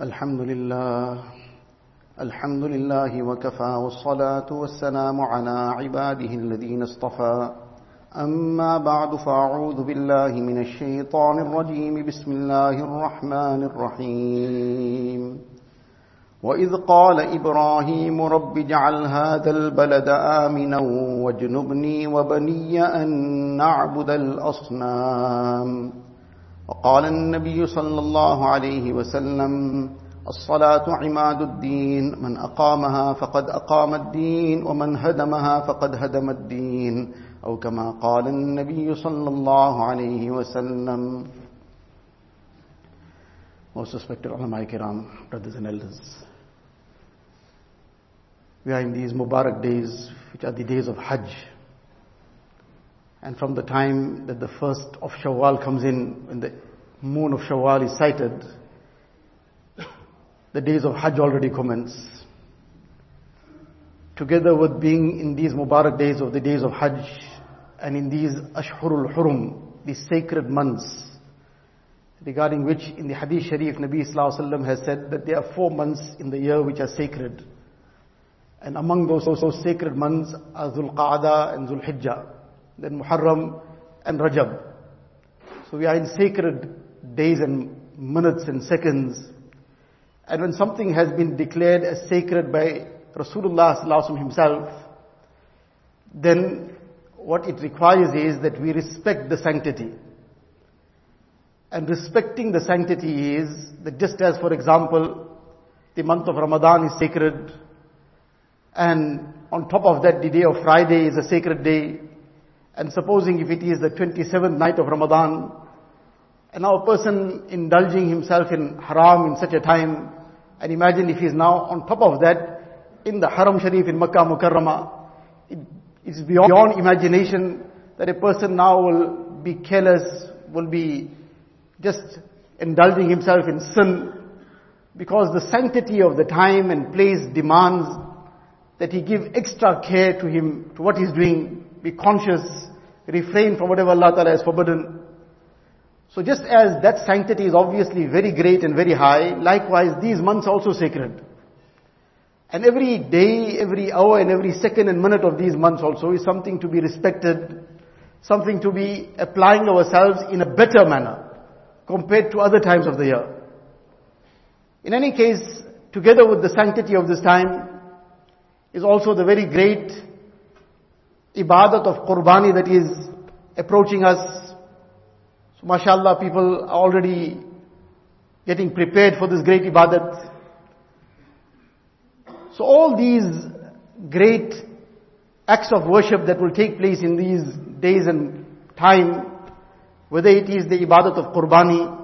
الحمد لله الحمد لله وكفى والصلاة والسلام على عباده الذين اصطفى. أما بعد فأعوذ بالله من الشيطان الرجيم. بسم الله الرحمن الرحيم. وإذ قال إبراهيم رب اجعل هذا البلد آمنا واجنبني وبني أن نعبد الأصنام. وقال النبي صلى الله عليه وسلم الصلاة عماد الدين من أقامها فقد أقام الدين ومن هدمها فقد هدم الدين أو كما قال النبي صلى الله عليه وسلم Most respected ulama kiram, brothers and elders. We are in these Mubarak days, which are the days of Hajj. And from the time that the first of Shawwal comes in, when the moon of Shawwal is sighted, the days of Hajj already commence. Together with being in these Mubarak days of the days of Hajj, and in these Ashhurul Hurum, these sacred months, regarding which in the Hadith Sharif Nabi Sallallahu Alaihi Wasallam has said that there are four months in the year which are sacred. And among those also sacred months are Dhul Qa'dah and Dhul Hijjah, then Muharram and Rajab. So we are in sacred days and minutes and seconds. And when something has been declared as sacred by Rasulullah himself, then what it requires is that we respect the sanctity. And respecting the sanctity is that just as, for example, the month of Ramadan is sacred, and on top of that, the day of Friday is a sacred day, and supposing if it is the 27th night of Ramadan, and now a person indulging himself in haram in such a time, and imagine if he is now on top of that, in the Haram Sharif in Makkah Mukarramah, it, it's beyond imagination that a person now will be careless, will be just indulging himself in sin, because the sanctity of the time and place demands that he give extra care to him, to what he's doing, be conscious, refrain from whatever Allah Ta'ala has forbidden. So just as that sanctity is obviously very great and very high, likewise these months are also sacred. And every day, every hour and every second and minute of these months also is something to be respected, something to be applying ourselves in a better manner compared to other times of the year. In any case, together with the sanctity of this time is also the very great ibadat of qurbani that is approaching us. So mashallah, people are already getting prepared for this great ibadat. So all these great acts of worship that will take place in these days and time, whether it is the ibadat of qurbani,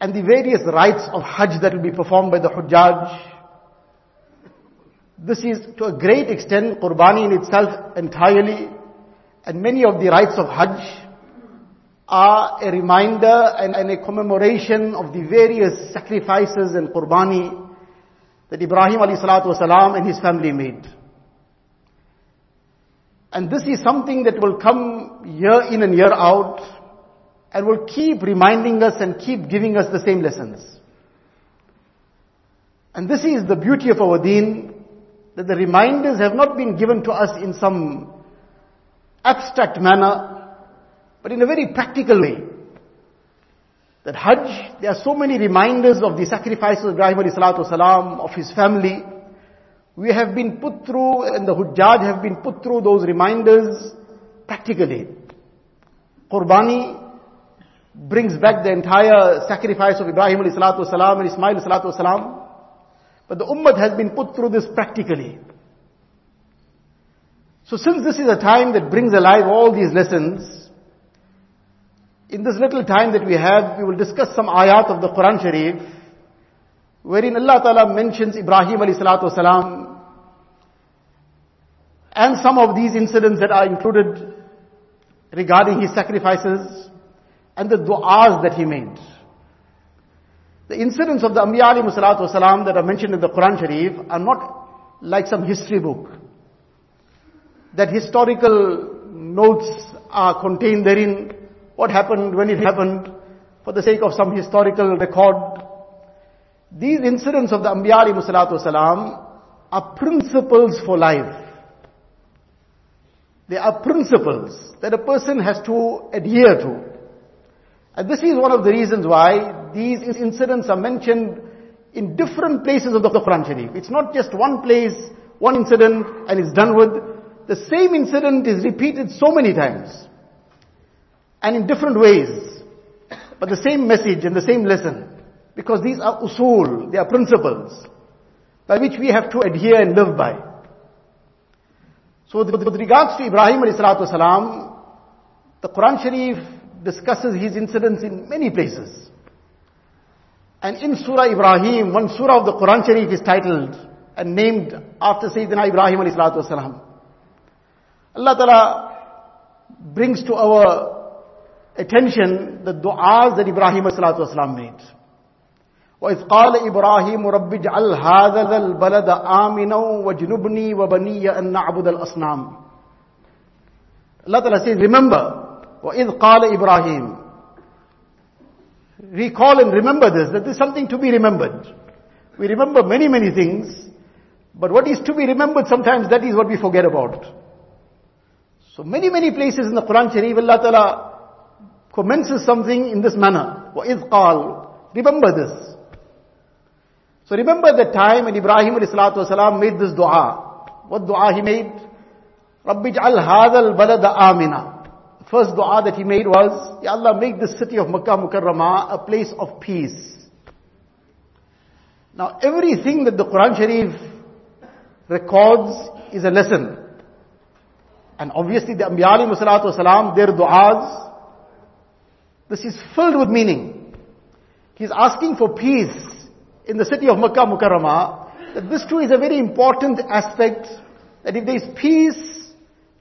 and the various rites of hajj that will be performed by the hujjaj, this is to a great extent qurbani in itself entirely, and many of the rites of hajj are a reminder and, and a commemoration of the various sacrifices and qurbani that Ibrahim wasalam and his family made. And this is something that will come year in and year out and will keep reminding us and keep giving us the same lessons. And this is the beauty of our deen, that the reminders have not been given to us in some abstract manner, but in a very practical way. That Hajj, there are so many reminders of the sacrifices of Ibrahim salam, of his family. We have been put through, and the Hujjaj have been put through those reminders practically. Qurbani brings back the entire sacrifice of Ibrahim salam and Ismail salam. But the Ummah has been put through this practically. So since this is a time that brings alive all these lessons, in this little time that we have, we will discuss some ayat of the Quran Sharif, wherein Allah Ta'ala mentions Ibrahim alayhi salatu wasalam, and some of these incidents that are included regarding his sacrifices, and the du'as that he made. The incidents of the Anbiya alayhi salatu wasalam that are mentioned in the Quran Sharif are not like some history book. That historical notes are contained therein, what happened when it happened, for the sake of some historical record. these incidents of the Anbiya alayhi salatu wasalam are principles for life. They are principles that a person has to adhere to. And this is one of the reasons why these incidents are mentioned in different places of the Quran Sharif. It's not just one place, one incident, and it's done with. The same incident is repeated so many times. And in different ways. But the same message and the same lesson. Because these are usul, they are principles by which we have to adhere and live by. So with regards to Ibrahim alayhi salam, the Quran Sharif discusses his incidents in many places. And in Surah Ibrahim, one surah of the Quran Sharif is titled and named after Sayyidina Ibrahim alayhi salam. Allah Ta'ala brings to our attention the du'as that Ibrahim alayhi salam made. وإذ قال إبراهيم رب اجعل هذا البلد آمنا وجنبني وبني أن نعبد الأصنام Allah Ta'ala says, remember, وَإِذْ قَالَ إِبْرَاهِيم Recall and remember this, that this is something to be remembered. We remember many, many things, but what is to be remembered sometimes, that is what we forget about. So many, many places in the Quran Sharif, Allah Ta'ala commences something in this manner. وَإِذْ قَالَ Remember this. So remember the time when Ibrahim والسلام, made this dua. What dua he made? رَبِّ اجْعَلْ هَذَا الْبَلَدَ آمِنًا First dua that he made was, Ya Allah make the city of Makkah Mukarramah a place of peace. Now everything that the Quran Sharif records is a lesson. And obviously the Anbiya alayhi their du'as, this is filled with meaning. He's asking for peace in the city of Makkah Mukarramah, that this too is a very important aspect, that if there is peace,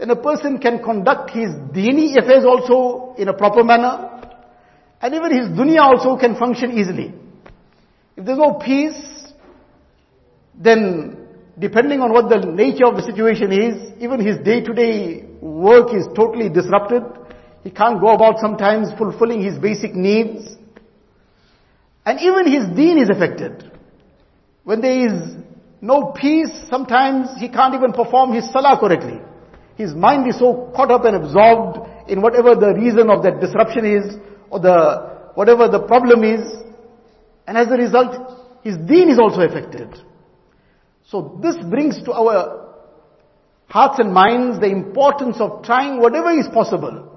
then a person can conduct his dini affairs also in a proper manner, and even his dunya also can function easily. If there's no peace, then depending on what the nature of the situation is, even his day-to-day work is totally disrupted. He can't go about sometimes fulfilling his basic needs. And even his deen is affected. When there is no peace, sometimes he can't even perform his salah correctly. His mind is so caught up and absorbed in whatever the reason of that disruption is, or the, whatever the problem is. And as a result, his deen is also affected. So this brings to our hearts and minds the importance of trying whatever is possible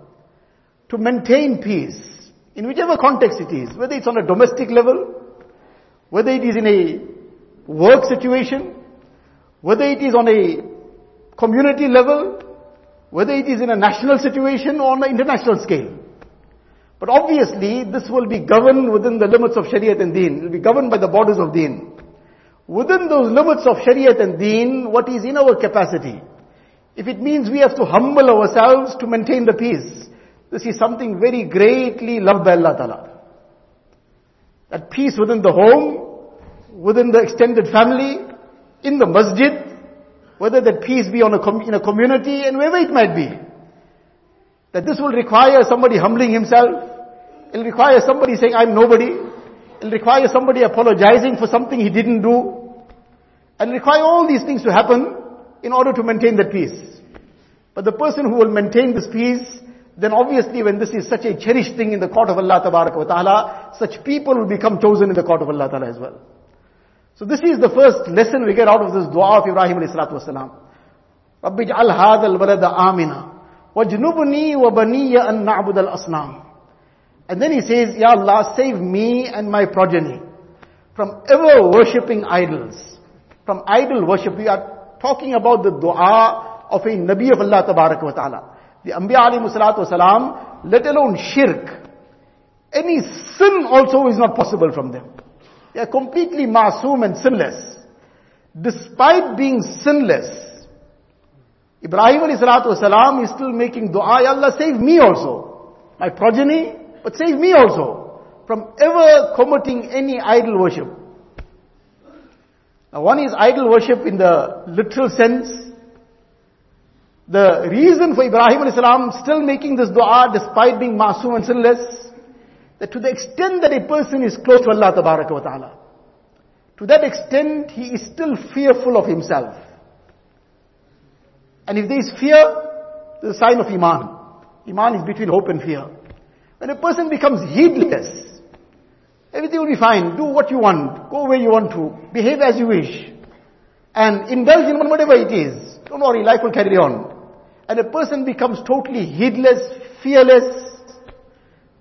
to maintain peace in whichever context it is, whether it's on a domestic level, whether it is in a work situation, whether it is on a community level, whether it is in a national situation or on an international scale. But obviously, this will be governed within the limits of Shariat and Deen. It will be governed by the borders of Deen. Within those limits of Shariat and Deen, what is in our capacity? If it means we have to humble ourselves to maintain the peace, this is something very greatly loved by Allah Ta'ala. That peace within the home, within the extended family, in the masjid, whether that peace be on a com- in a community and wherever it might be. That this will require somebody humbling himself. It will require somebody saying, I'm nobody. It will require somebody apologizing for something he didn't do. And require all these things to happen in order to maintain that peace. But the person who will maintain this peace then obviously when this is such a cherished thing in the court of Allah ta'ala, such people will become chosen in the court of Allah ta'ala as well. So this is the first lesson we get out of this dua of Ibrahim alayhi salatu wasalam. رَبِّ اجْعَلْ هَذَا الْبَلَدَ آمِنًا وَجْنُبْنِي وَبَنِيَّ أَن نَعْبُدَ الْأَصْنَامِ And then he says, Ya Allah, save me and my progeny from ever worshipping idols. From idol worship. We are talking about the dua of a Nabi of Allah wa ta'ala. The Anbiya alayhi salatu wasalam, let alone shirk. Any sin also is not possible from them. They are completely masoom and sinless. Despite being sinless, Ibrahim wasalam is still making dua, Ya Allah save me also. My progeny, but save me also. From ever committing any idol worship. Now one is idol worship in the literal sense, the reason for Ibrahim a.s. still making this dua despite being masoom and sinless, that to the extent that a person is close to Allah wa ta'ala, to that extent he is still fearful of himself. And if there is fear, there's a sign of Iman. Iman is between hope and fear. When a person becomes heedless, everything will be fine. Do what you want. Go where you want to. Behave as you wish. And indulge in whatever it is. Don't worry, life will carry on. And a person becomes totally heedless, fearless.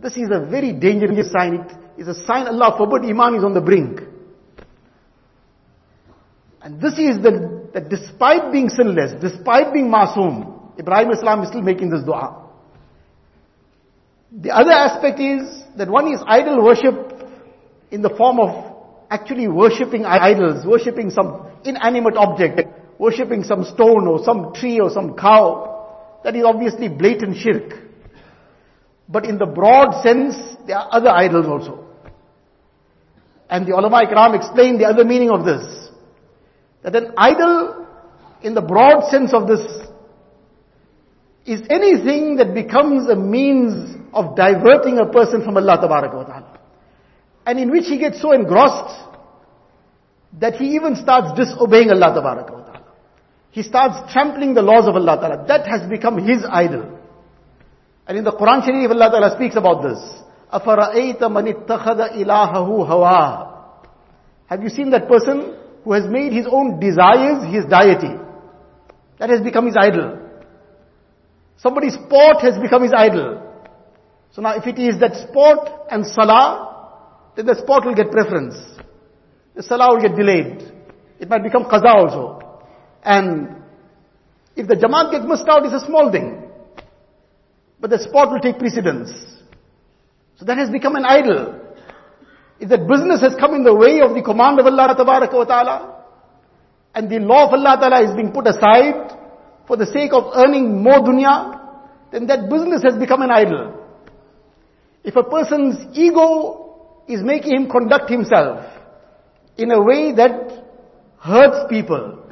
This is a very dangerous sign. It is a sign Allah forbid Iman is on the brink. And this is the, that despite being sinless, despite being masoom, Ibrahim Islam is still making this dua. The other aspect is that one is idol worship in the form of actually worshipping idols, worshipping some inanimate object, worshipping some stone or some tree or some cow. That is obviously blatant shirk. But in the broad sense, there are other idols also. And the ulama ikram explained the other meaning of this. That an idol, in the broad sense of this, is anything that becomes a means of diverting a person from Allah Ta'ala. And in which he gets so engrossed that he even starts disobeying Allah Ta'ala. He starts trampling the laws of Allah Ta'ala. That has become his idol. And in the Quran Sharif, Allah Ta'ala speaks about this. أَفَرَأَيْتَ مَنِ اتَّخَذَ إِلَهَهُ هَوَاهُ Have you seen that person who has made his own desires his deity. That has become his idol. Somebody's sport has become his idol. So now if it is that sport and salah, then the sport will get preference. The salah will get delayed. It might become qaza also. And if the jamaat gets missed out, it's a small thing. But the sport will take precedence. So that has become an idol. If that business has come in the way of the command of Allah wa ta'ala, and the law of Allah ta'ala is being put aside for the sake of earning more dunya, then that business has become an idol. If a person's ego is making him conduct himself in a way that hurts people,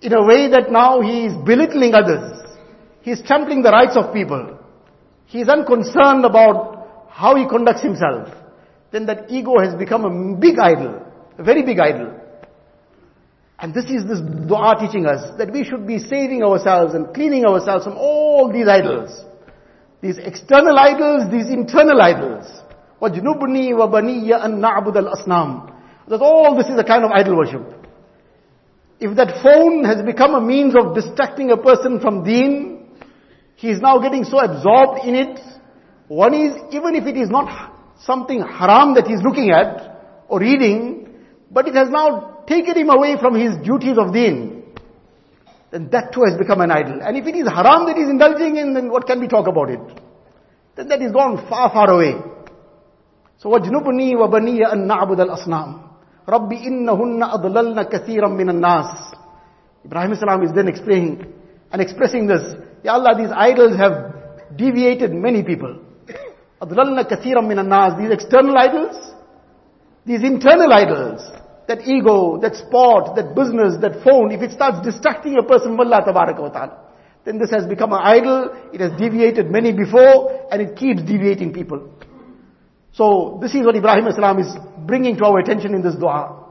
in a way that now he is belittling others, he is trampling the rights of people, he is unconcerned about how he conducts himself, then that ego has become a big idol, a very big idol. And this is this dua teaching us that we should be saving ourselves and cleaning ourselves from all these idols. These external idols, these internal idols. وَجْنُبْنِي وَبَنِيَّ أَن نَعْبُدَ الْأَصْنَامِ That all this is a kind of idol worship. If that phone has become a means of distracting a person from deen, he is now getting so absorbed in it. One is, even if it is not something haram that he's looking at or reading, but it has now taken him away from his duties of deen, then that too has become an idol. And if it is haram that he's indulging in, then what can we talk about it? Then that is gone far, far away. So وَجْنُبْنِي وَبَنِيَ أَن نَعْبُدَ الْأَصْنَامِ رَبِّ إِنَّهُنَّ أَضْلَلْنَ كَثِيرًا مِنَ النَّاسِ Ibrahim salam is then explaining and expressing this. Ya Allah, these idols have deviated many people. أضللنا كثيرا من الناس these external idols these internal idols that ego that sport that business that phone if it starts distracting a person from Allah tabaraka wa ta'ala then this has become an idol it has deviated many before and it keeps deviating people so this is what Ibrahim Islam is bringing to our attention in this dua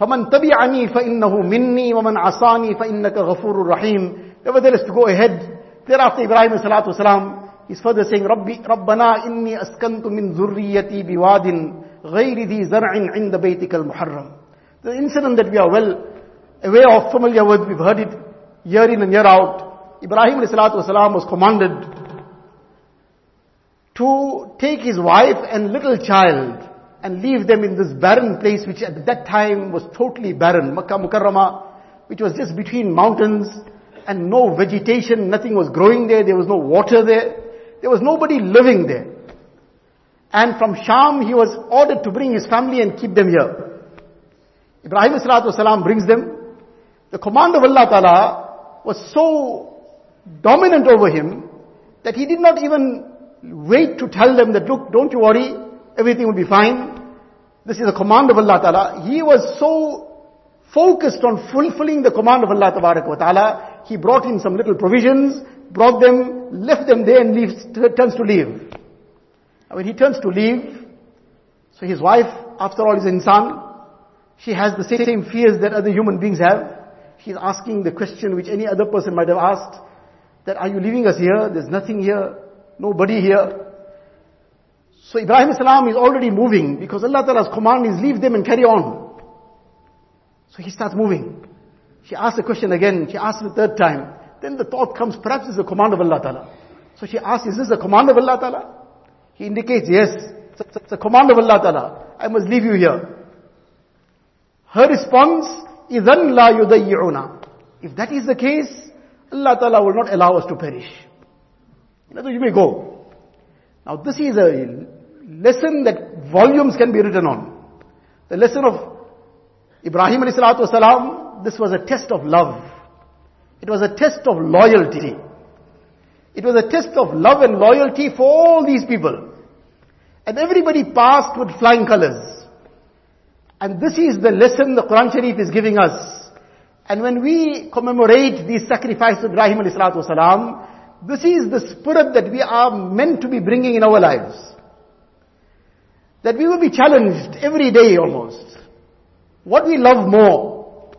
فَمَنْ تَبِعَنِي فَإِنَّهُ مِنِّي وَمَنْ عَصَانِي فَإِنَّكَ غَفُورٌ رَحِيمٌ Nevertheless, to go ahead, thereafter Ibrahim salatu wasalam He's further saying, Rabbi, Rabbana inni askantu min zurriyati biwadin ghayri dhi zar'in inda baytika al-muharram. The incident that we are well aware of, familiar with, we've heard it year in and year out. Ibrahim والسلام, was commanded to take his wife and little child and leave them in this barren place which at that time was totally barren. Makkah Mukarramah, which was just between mountains and no vegetation, nothing was growing there, there was no water there. There was nobody living there. And from Sham, he was ordered to bring his family and keep them here. Ibrahim salam brings them. The command of Allah Ta'ala was so dominant over him that he did not even wait to tell them that, look, don't you worry, everything will be fine. This is the command of Allah Ta'ala. He was so focused on fulfilling the command of Allah Ta'ala, he brought in some little provisions, brought them, left them there and leaves, turns to leave. And when he turns to leave, so his wife, after all, is an insan, She has the same fears that other human beings have. She's asking the question which any other person might have asked, that are you leaving us here? There's nothing here, nobody here. So Ibrahim salam is already moving because Allah Ta'ala's command is leave them and carry on. So he starts moving. She asks the question again, she asks the third time. Then the thought comes, perhaps it's the command of Allah Ta'ala. So she asks, is this the command of Allah Ta'ala? He indicates, yes, it's a command of Allah Ta'ala. I must leave you here. Her response, إِذَنْ لَا يُضَيِّعُونَ If that is the case, Allah Ta'ala will not allow us to perish. In other words, you may go. Now this is a lesson that volumes can be written on. The lesson of Ibrahim alayhi salatu wasalam, this was a test of love. It was a test of loyalty. It was a test of love and loyalty for all these people. And everybody passed with flying colors. And this is the lesson the Quran Sharif is giving us. And when we commemorate these sacrifices of Ibrahim alayhi salatu wasalam, this is the spirit that we are meant to be bringing in our lives. That we will be challenged every day almost. What we love more.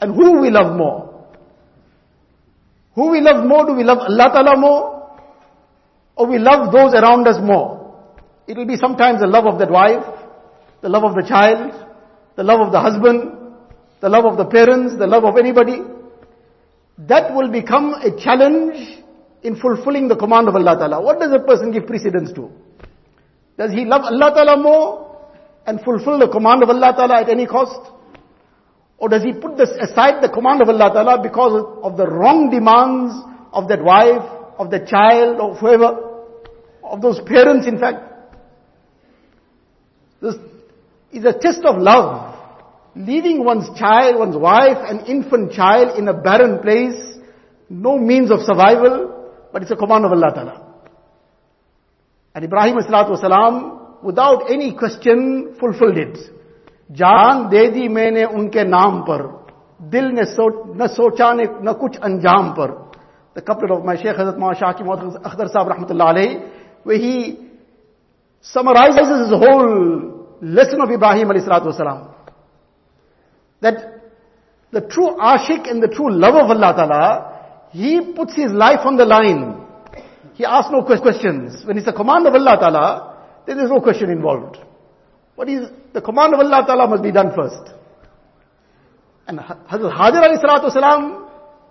And who we love more. Who we love more? Do we love Allah Ta'ala more? Or we love those around us more? It will be sometimes the love of that wife, the love of the child, the love of the husband, the love of the parents, the love of anybody. That will become a challenge in fulfilling the command of Allah Ta'ala. What does a person give precedence to? Does he love Allah Ta'ala more and fulfill the command of Allah Ta'ala at any cost? Or does he put this aside the command of Allah Ta'ala because of the wrong demands of that wife, of that child, of whoever, of those parents in fact? This is a test of love. Leaving one's child, one's wife, an infant child in a barren place, no means of survival, but it's a command of Allah Ta'ala. And Ibrahim Wasalam, without any question, fulfilled it. जान दे दी मैंने उनके नाम पर दिल ने सो, न सोचा ने न कुछ अंजाम पर the couplet of my Shaykh Hazrat Mawad Shaki Muhammad Akhdar Sahib Rahmatullah alayhi, where he summarizes his whole lesson of Ibrahim alayhi salatu wasalam. That the true ashik and the true love of Allah Ta'ala, he puts his life on the line. He asks no questions. When it's a command of Allah Ta'ala, then there's no question involved. What is the command of Allah Ta'ala must be done first. And Hazrat Hajar alayhi salatu salam,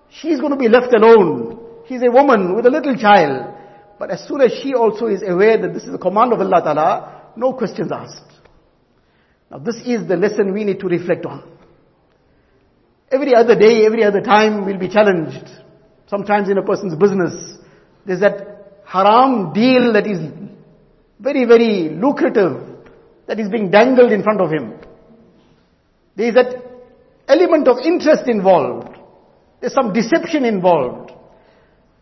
she's going to be left alone. She's a woman with a little child. But as soon as she also is aware that this is the command of Allah Ta'ala, no questions asked. Now this is the lesson we need to reflect on. Every other day, every other time we'll be challenged. Sometimes in a person's business, there's that haram deal that is very, very lucrative that is being dangled in front of him. There is that element of interest involved. There's some deception involved.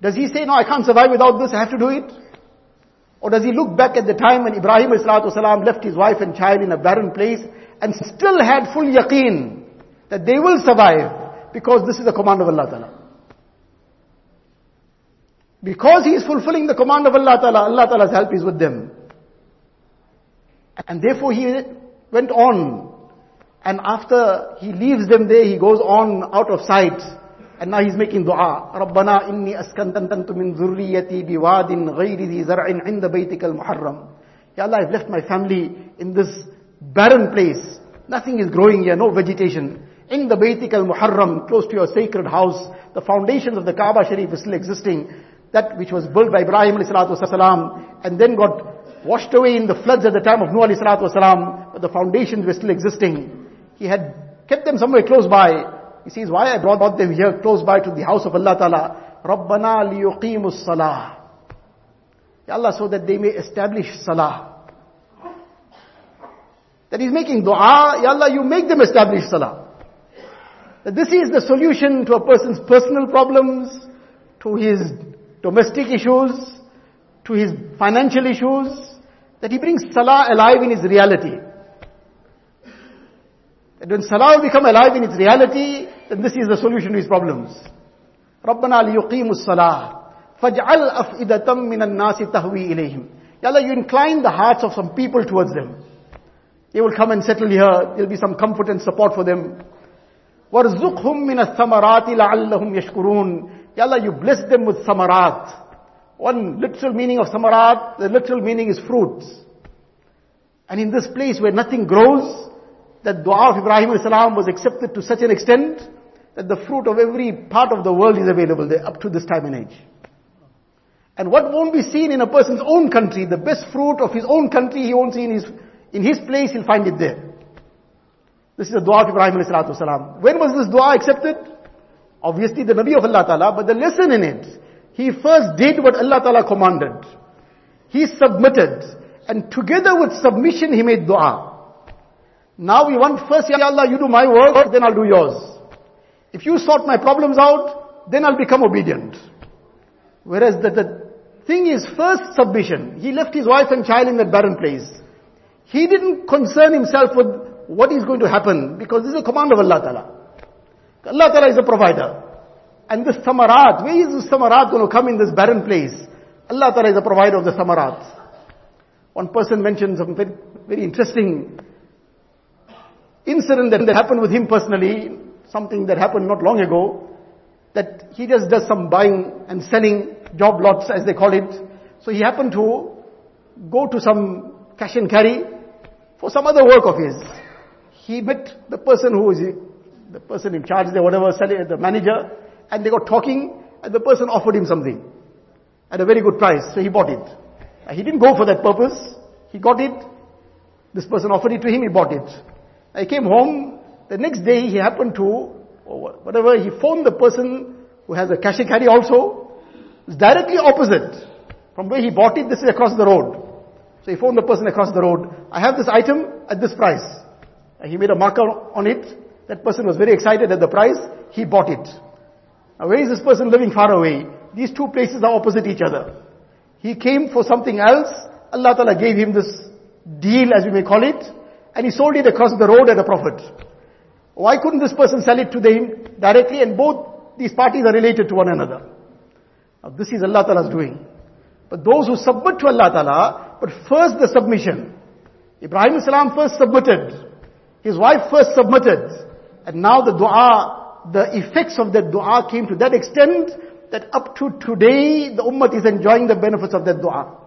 Does he say, no, I can't survive without this, I have to do it? Or does he look back at the time when Ibrahim salam left his wife and child in a barren place and still had full yaqeen that they will survive because this is the command of Allah Ta'ala. Because he is fulfilling the command of Allah Ta'ala, Allah Ta'ala's help is with them. And therefore he went on. And after he leaves them there, he goes on out of sight. And now he's making dua. رَبَّنَا إِنِّي أَسْكَنْتَنْتَنْتُ مِنْ ذُرِّيَّتِي بِوَادٍ غَيْرِ ذِي زَرْعٍ عِنْدَ بَيْتِكَ الْمُحَرَّمِ Ya Allah, I've left my family in this barren place. Nothing is growing here, no vegetation. In the Baitik al-Muharram, close to your sacred house, the foundations of the Kaaba Sharif is still existing. That which was built by Ibrahim salam and then got washed away in the floods at the time of Nuh salam, but the foundations were still existing. He had kept them somewhere close by. He says, why I brought them here close by to the house of Allah Ta'ala? رَبَّنَا لِيُقِيمُ الصَّلَاةِ Ya Allah, so that they may establish salah. That he's making dua, Ya Allah, you make them establish salah. That this is the solution to a person's personal problems, to his domestic issues, to his financial issues, that he brings salah alive in his reality. That when salah will become alive in its reality, then this is the solution to his problems. رَبَّنَا لِيُقِيمُ الصَّلَاةِ فَاجْعَلْ أَفْئِدَةً مِّنَ النَّاسِ تَهْوِي إِلَيْهِمْ Ya Allah, you incline the hearts of some people towards them. They will come and settle here. There'll be some comfort and support for them. وَارْزُقْهُمْ مِنَ الثَّمَرَاتِ لَعَلَّهُمْ يَشْكُرُونَ Ya Allah, you bless them with samarat. One literal meaning of samarat, the literal meaning is fruits. And in this place where nothing grows, that dua of Ibrahim salam was accepted to such an extent that the fruit of every part of the world is available there up to this time and age. And what won't be seen in a person's own country, the best fruit of his own country, he won't see in his, in his place, he'll find it there. This is the dua of Ibrahim salam. When was this dua accepted? Obviously the Nabi of Allah Ta'ala, but the lesson in it, he first did what Allah Ta'ala commanded. He submitted. And together with submission, he made dua. Now we want first, Ya Allah, you do my work, then I'll do yours. If you sort my problems out, then I'll become obedient. Whereas the, the thing is first submission. He left his wife and child in that barren place. He didn't concern himself with what is going to happen because this is a command of Allah Ta'ala. Allah Ta'ala is a provider. And this samarat, where is this samarat going to come in this barren place? Allah Ta'ala is the provider of the samarat. One person mentioned some very, very interesting incident that happened with him personally, something that happened not long ago, that he just does some buying and selling job lots as they call it. So he happened to go to some cash and carry for some other work of his. He met the person who is the person in charge there, whatever, the manager, and they got talking, and the person offered him something at a very good price, so he bought it. Uh, he didn't go for that purpose. He got it. This person offered it to him, he bought it. I came home, the next day he happened to, or whatever, he phoned the person who has a cash and carry also. It's directly opposite. From where he bought it, this is across the road. So he phoned the person across the road. I have this item at this price. And he made a marker on it. That person was very excited at the price. He bought it. Now where is this person living far away? These two places are opposite each other. He came for something else. Allah Ta'ala gave him this deal as we may call it and he sold it across the road at a profit. Why couldn't this person sell it to them directly and both these parties are related to one another? Now this is Allah Ta'ala's doing. But those who submit to Allah Ta'ala, but first the submission. Ibrahim Salam first submitted. His wife first submitted. And now the dua, the effects of that dua came to that extent that up to today the ummah is enjoying the benefits of that dua.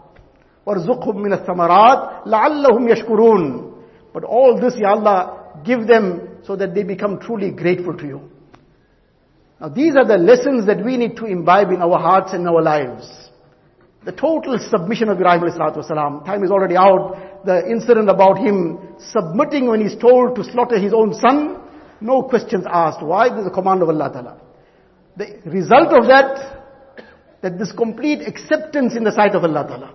وَارْزُقْهُمْ مِنَ الثَّمَرَاتِ لَعَلَّهُمْ يَشْكُرُونَ but all this, Ya Allah, give them so that they become truly grateful to you. Now these are the lessons that we need to imbibe in our hearts and our lives. The total submission of Ibrahim salam. Time is already out. The incident about him submitting when he's told to slaughter his own son. no questions asked. Why? This is a command of Allah Ta'ala. The result of that, that this complete acceptance in the sight of Allah Ta'ala.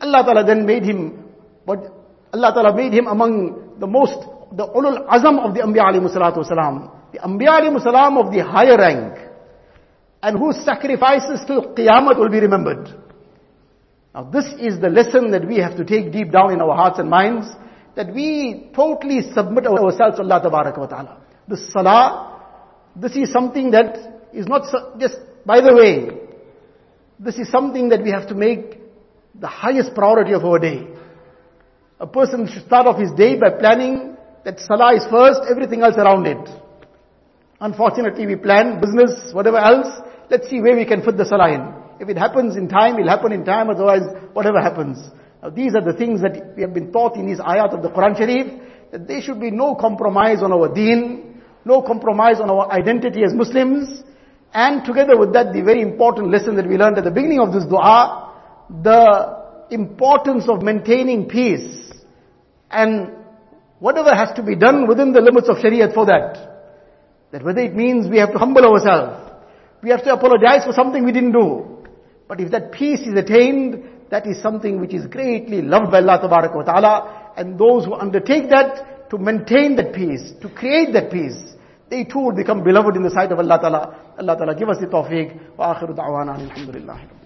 Allah Ta'ala then made him but Allah Ta'ala made him among the most, the ulul azam of the Anbiya alayhi salatu wasalam. The Anbiya alayhi salam of the higher rank. And whose sacrifices till Qiyamah will be remembered. Now this is the lesson that we have to take deep down in our hearts and minds. That we totally submit ourselves to Allah wa ta'ala. This salah, this is something that is not just by the way. This is something that we have to make the highest priority of our day. A person should start off his day by planning that salah is first, everything else around it. Unfortunately, we plan business, whatever else. Let's see where we can fit the salah in. If it happens in time, it'll happen in time, otherwise, whatever happens. Now, these are the things that we have been taught in these ayat of the Quran Sharif, that there should be no compromise on our deen, no compromise on our identity as Muslims, and together with that, the very important lesson that we learned at the beginning of this dua, the importance of maintaining peace and whatever has to be done within the limits of Shariah for that. That whether it means we have to humble ourselves, we have to apologize for something we didn't do. But if that peace is attained, that is something which is greatly loved by Allah wa ta'ala. And those who undertake that to maintain that peace, to create that peace, they too will become beloved in the sight of Allah ta'ala. Allah ta'ala give us the tawfiq. Wa akhiru da'wana alhamdulillah.